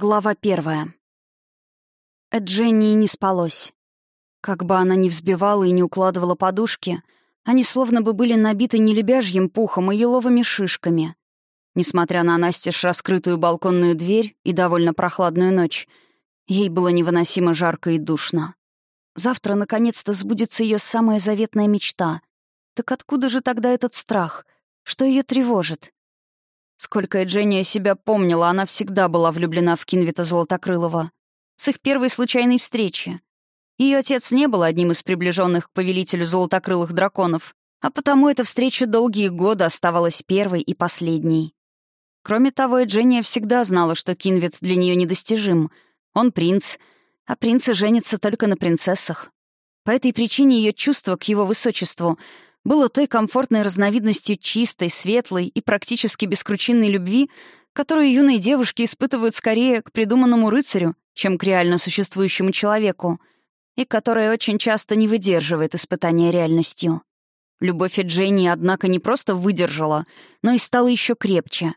Глава первая. Дженни не спалось. Как бы она ни взбивала и не укладывала подушки, они словно бы были набиты не лебяжьим пухом, а еловыми шишками. Несмотря на настежь раскрытую балконную дверь и довольно прохладную ночь, ей было невыносимо жарко и душно. Завтра, наконец-то, сбудется ее самая заветная мечта. Так откуда же тогда этот страх? Что ее тревожит? Сколько Эджения себя помнила, она всегда была влюблена в Кинвита Золотокрылова. С их первой случайной встречи. Ее отец не был одним из приближенных к повелителю золотокрылых драконов, а потому эта встреча долгие годы оставалась первой и последней. Кроме того, Эджения всегда знала, что Кинвит для нее недостижим. Он принц, а принцы женятся только на принцессах. По этой причине ее чувство к его высочеству — было той комфортной разновидностью чистой, светлой и практически бескручинной любви, которую юные девушки испытывают скорее к придуманному рыцарю, чем к реально существующему человеку, и которая очень часто не выдерживает испытания реальностью. Любовь Дженни, однако, не просто выдержала, но и стала еще крепче.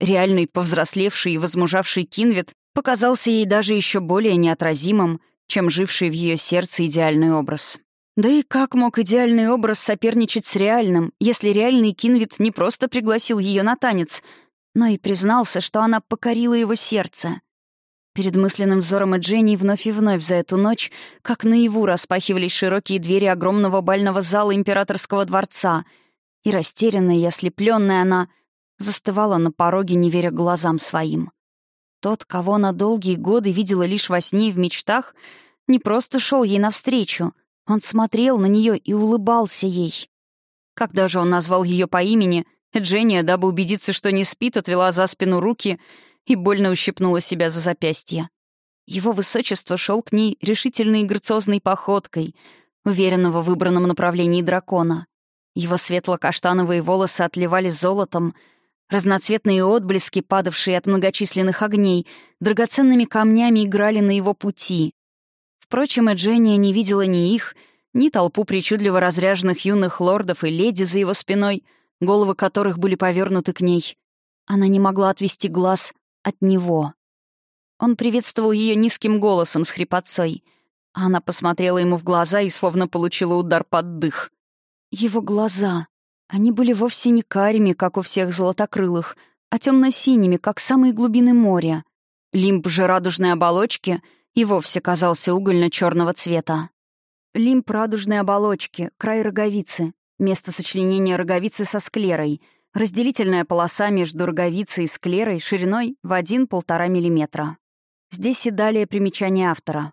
Реальный, повзрослевший и возмужавший Кинвит показался ей даже еще более неотразимым, чем живший в ее сердце идеальный образ. Да и как мог идеальный образ соперничать с реальным, если реальный Кинвит не просто пригласил ее на танец, но и признался, что она покорила его сердце? Перед мысленным взором Дженни вновь и вновь за эту ночь, как наяву распахивались широкие двери огромного бального зала императорского дворца, и растерянная и ослепленная она застывала на пороге, не веря глазам своим. Тот, кого она долгие годы видела лишь во сне и в мечтах, не просто шел ей навстречу — он смотрел на нее и улыбался ей. Когда же он назвал ее по имени, Дженния, дабы убедиться, что не спит, отвела за спину руки и больно ущипнула себя за запястье. Его высочество шел к ней решительной и грациозной походкой, уверенного в выбранном направлении дракона. Его светло-каштановые волосы отливали золотом, разноцветные отблески, падавшие от многочисленных огней, драгоценными камнями играли на его пути. Впрочем, Эджения не видела ни их, ни толпу причудливо разряженных юных лордов и леди за его спиной, головы которых были повернуты к ней. Она не могла отвести глаз от него. Он приветствовал ее низким голосом с хрипотцой, а она посмотрела ему в глаза и словно получила удар под дых. Его глаза. Они были вовсе не карими, как у всех золотокрылых, а темно-синими, как самые глубины моря. Лимб же радужной оболочки — и вовсе казался угольно-черного цвета. Лимб радужной оболочки, край роговицы, место сочленения роговицы со склерой, разделительная полоса между роговицей и склерой шириной в 1-1,5 мм. Здесь и далее примечание автора.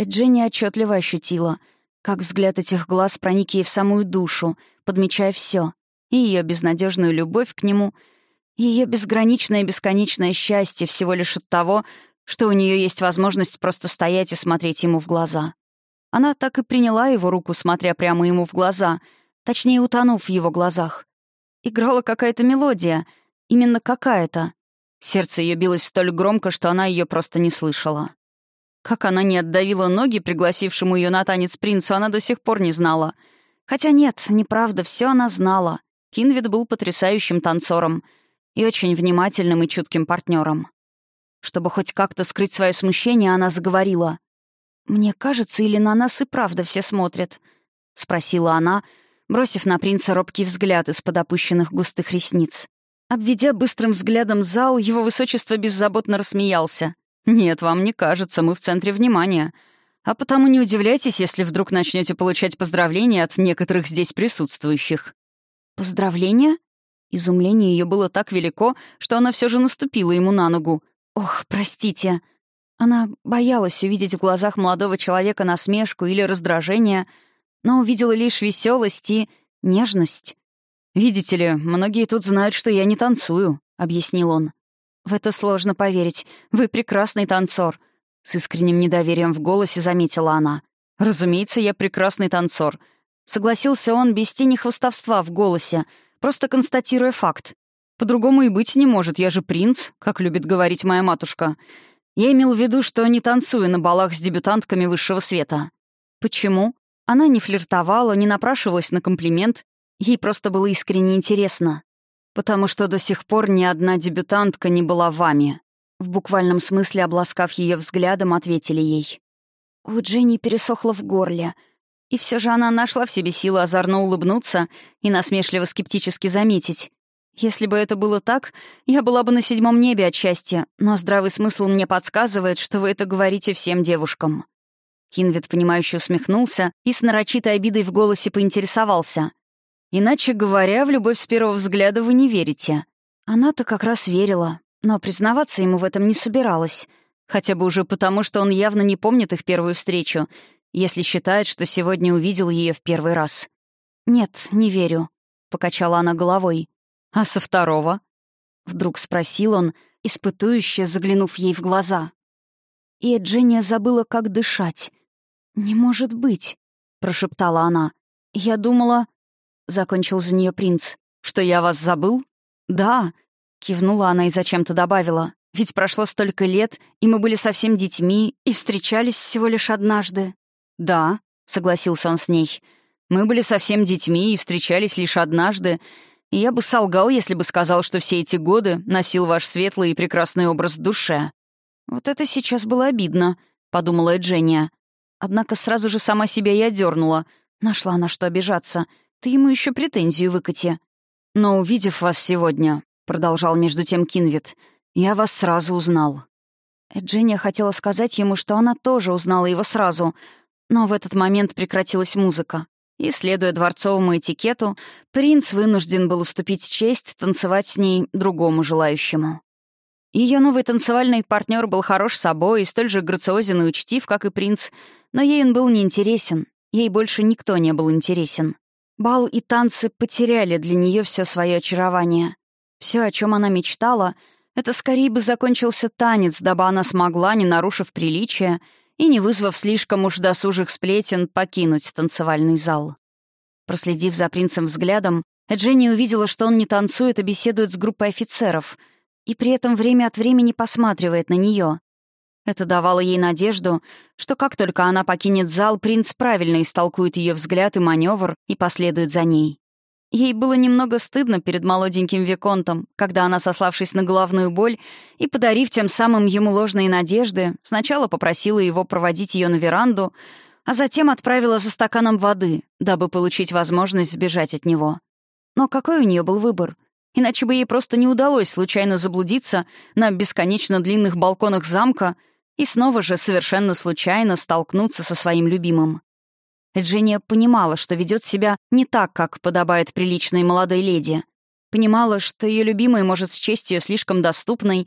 Дженни отчетливо ощутила, как взгляд этих глаз проник ей в самую душу, подмечая все, и ее безнадежную любовь к нему, и ее безграничное и бесконечное счастье всего лишь от того, что у нее есть возможность просто стоять и смотреть ему в глаза. Она так и приняла его руку, смотря прямо ему в глаза, точнее, утонув в его глазах. Играла какая-то мелодия, именно какая-то. Сердце ее билось столь громко, что она ее просто не слышала. Как она не отдавила ноги пригласившему ее на танец принцу, она до сих пор не знала. Хотя нет, неправда, все она знала. Кинвит был потрясающим танцором и очень внимательным и чутким партнером. Чтобы хоть как-то скрыть свое смущение, она заговорила. «Мне кажется, или на нас и правда все смотрят?» — спросила она, бросив на принца робкий взгляд из-под опущенных густых ресниц. Обведя быстрым взглядом зал, его высочество беззаботно рассмеялся. «Нет, вам не кажется, мы в центре внимания. А потому не удивляйтесь, если вдруг начнете получать поздравления от некоторых здесь присутствующих». «Поздравления?» Изумление ее было так велико, что она все же наступила ему на ногу. «Ох, простите». Она боялась увидеть в глазах молодого человека насмешку или раздражение, но увидела лишь веселость и нежность. «Видите ли, многие тут знают, что я не танцую», — объяснил он. «В это сложно поверить. Вы прекрасный танцор», — с искренним недоверием в голосе заметила она. «Разумеется, я прекрасный танцор», — согласился он без тени хвостовства в голосе, просто констатируя факт. По-другому и быть не может, я же принц, как любит говорить моя матушка. Я имел в виду, что не танцую на балах с дебютантками высшего света. Почему? Она не флиртовала, не напрашивалась на комплимент. Ей просто было искренне интересно. Потому что до сих пор ни одна дебютантка не была вами. В буквальном смысле, обласкав ее взглядом, ответили ей. У Дженни пересохло в горле. И все же она нашла в себе силы озорно улыбнуться и насмешливо-скептически заметить. Если бы это было так, я была бы на седьмом небе от счастья, но здравый смысл мне подсказывает, что вы это говорите всем девушкам. Кинвит, понимающе усмехнулся и с нарочитой обидой в голосе поинтересовался. «Иначе говоря, в любовь с первого взгляда вы не верите». Она-то как раз верила, но признаваться ему в этом не собиралась. Хотя бы уже потому, что он явно не помнит их первую встречу, если считает, что сегодня увидел ее в первый раз. «Нет, не верю», — покачала она головой. «А со второго?» — вдруг спросил он, испытующе заглянув ей в глаза. И Дженния забыла, как дышать. «Не может быть», — прошептала она. «Я думала...» — закончил за нее принц. «Что я вас забыл?» «Да», — кивнула она и зачем-то добавила. «Ведь прошло столько лет, и мы были совсем детьми, и встречались всего лишь однажды». «Да», — согласился он с ней. «Мы были совсем детьми и встречались лишь однажды, и я бы солгал, если бы сказал, что все эти годы носил ваш светлый и прекрасный образ в душе». «Вот это сейчас было обидно», — подумала Эджения. Однако сразу же сама себя и одернула. Нашла на что обижаться. Ты ему еще претензию выкати. «Но увидев вас сегодня», — продолжал между тем Кинвит, — «я вас сразу узнал». Эджения хотела сказать ему, что она тоже узнала его сразу, но в этот момент прекратилась музыка. И, следуя дворцовому этикету, принц вынужден был уступить честь танцевать с ней другому желающему. Ее новый танцевальный партнер был хорош собой и столь же грациозен и учтив, как и принц, но ей он был неинтересен. Ей больше никто не был интересен. Бал и танцы потеряли для нее все свое очарование. Все, о чем она мечтала, это скорее бы закончился танец, дабы она смогла, не нарушив приличия, и, не вызвав слишком уж досужих сплетен, покинуть танцевальный зал. Проследив за принцем взглядом, Эдженни увидела, что он не танцует, а беседует с группой офицеров, и при этом время от времени посматривает на нее. Это давало ей надежду, что как только она покинет зал, принц правильно истолкует ее взгляд и маневр и последует за ней. Ей было немного стыдно перед молоденьким Виконтом, когда она, сославшись на головную боль и подарив тем самым ему ложные надежды, сначала попросила его проводить ее на веранду, а затем отправила за стаканом воды, дабы получить возможность сбежать от него. Но какой у нее был выбор? Иначе бы ей просто не удалось случайно заблудиться на бесконечно длинных балконах замка и снова же совершенно случайно столкнуться со своим любимым. Эджения понимала, что ведет себя не так, как подобает приличной молодой леди. Понимала, что ее любимый может счесть ее слишком доступной,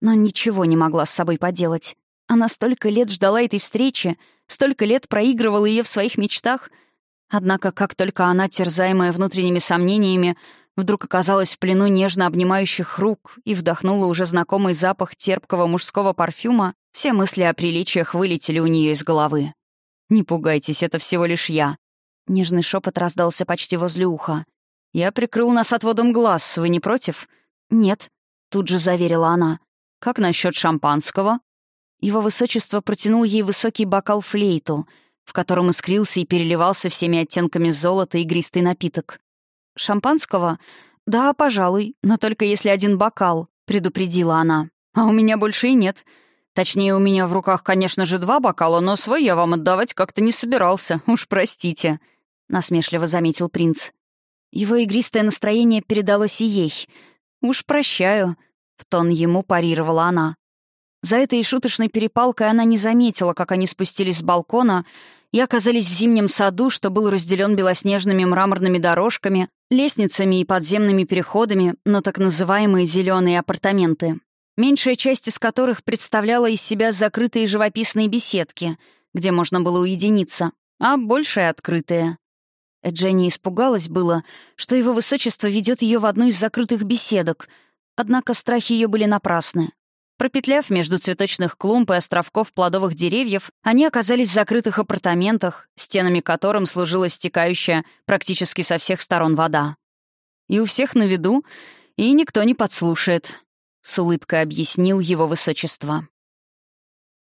но ничего не могла с собой поделать. Она столько лет ждала этой встречи, столько лет проигрывала ее в своих мечтах. Однако, как только она, терзаемая внутренними сомнениями, вдруг оказалась в плену нежно обнимающих рук и вдохнула уже знакомый запах терпкого мужского парфюма, все мысли о приличиях вылетели у нее из головы. «Не пугайтесь, это всего лишь я». Нежный шепот раздался почти возле уха. «Я прикрыл нас отводом глаз, вы не против?» «Нет», — тут же заверила она. «Как насчет шампанского?» Его высочество протянул ей высокий бокал флейту, в котором искрился и переливался всеми оттенками золота игристый напиток. «Шампанского? Да, пожалуй, но только если один бокал», — предупредила она. «А у меня больше и нет. Точнее, у меня в руках, конечно же, два бокала, но свой я вам отдавать как-то не собирался, уж простите», — насмешливо заметил принц. Его игристое настроение передалось и ей. «Уж прощаю», — в тон ему парировала она. За этой шуточной перепалкой она не заметила, как они спустились с балкона и оказались в зимнем саду, что был разделен белоснежными мраморными дорожками, лестницами и подземными переходами на так называемые зеленые апартаменты меньшая часть из которых представляла из себя закрытые живописные беседки, где можно было уединиться, а большая — открытые. Эдженни испугалась было, что его высочество ведет ее в одну из закрытых беседок, однако страхи ее были напрасны. Пропетляв между цветочных клумб и островков плодовых деревьев, они оказались в закрытых апартаментах, стенами которым служила стекающая практически со всех сторон вода. И у всех на виду, и никто не подслушает, — с улыбкой объяснил его высочество.